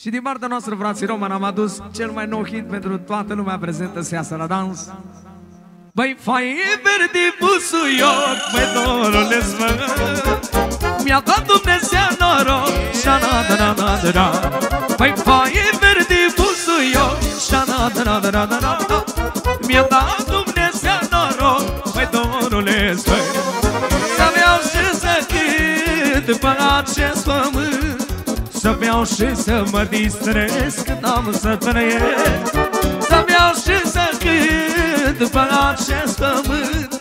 Și din partea noastră, frații Roman, am adus cel mai nou hit pentru toată lumea prezentă să iasă la dans. Băi, fai verde busuioc, băi, dorule Mi-a dat Dumnezeu noroc, șa na da da da da. Băi, fai verde busuioc, șa na da da da da da. Mi-a dat Dumnezeu noroc, băi, dorule Să beau și să cânt pe acest pământ. să beau și să mă distrez când am să trăiesc. Să beau și să cânt pe acest pământ.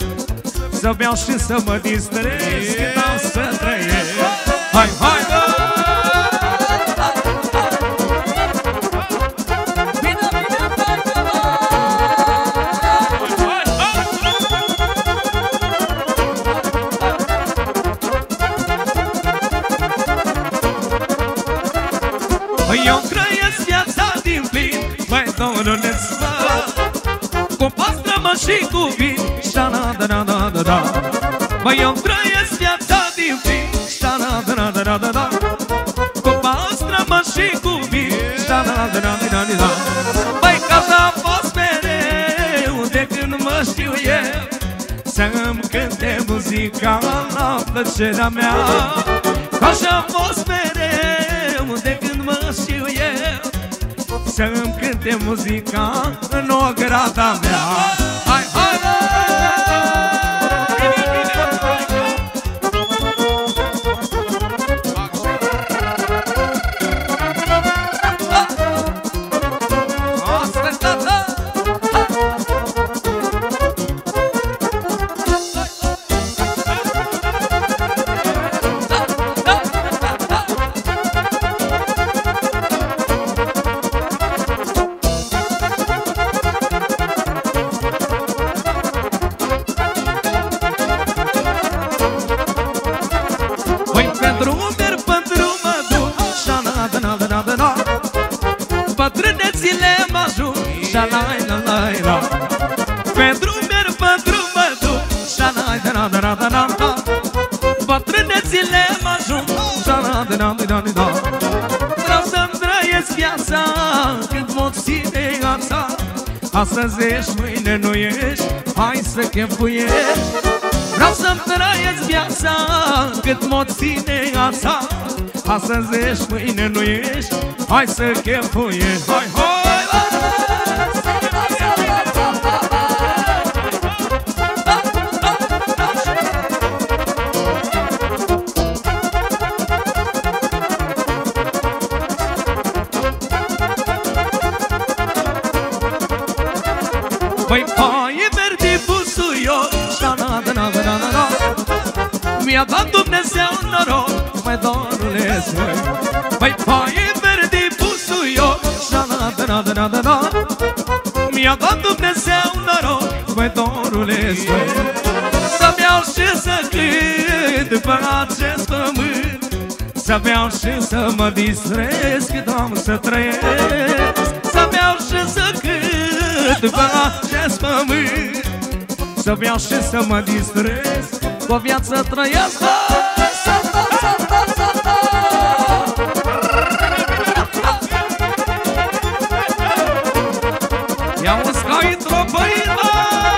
Să beau și să mă distrez când am să trăiesc. Hai, hai, Eu trăiesc viața din plin. Mai dorunesc mă Cu pastră-mă și cu vin. Șana da da da da da. Băi, eu trăiesc viața din plin. Șana da da da da da da. Cu pastră-mă și cu vin. Șana da da da da da. Băi, ca a fost mereu De când mă știu eu Să-mi cânte muzica La plăcerea mea. Așa a fost mereu Să-mi cânte muzica în ograda mea la la la la la la Bătrânețile mă ajung Și-a la la la la la la Vreau să-mi trăiesc viața Când pot ține viața Astăzi ești, mâine nu ești Hai să chefuiești Vreau să-mi trăiesc viața Cât mă ține viața Astăzi ești, mâine nu ești Hai să chefuiești Hai, hai, Băi, paie verde busuioc Șa-na-da-na-da-na-na Mi-a dat Dumnezeu noroc Mai dorule Băi, paie verde busuioc Șa-na-da-na-da-na-na Mi-a dat Dumnezeu noroc Mai dorule Să beau și să cânt Pe acest pământ. Să beau și să mă distrez Cât am să trăiesc. Să beau și să cânt Pe acest pământ Să beau și să mă distrez Cu o viață trăiesc Ia un scai într-o păină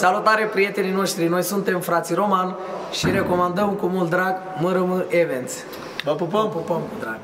Salutare prietenii noștri, noi suntem frații Roman și recomandăm cu mult drag MRM Events. Vă pupăm, pupăm cu drag!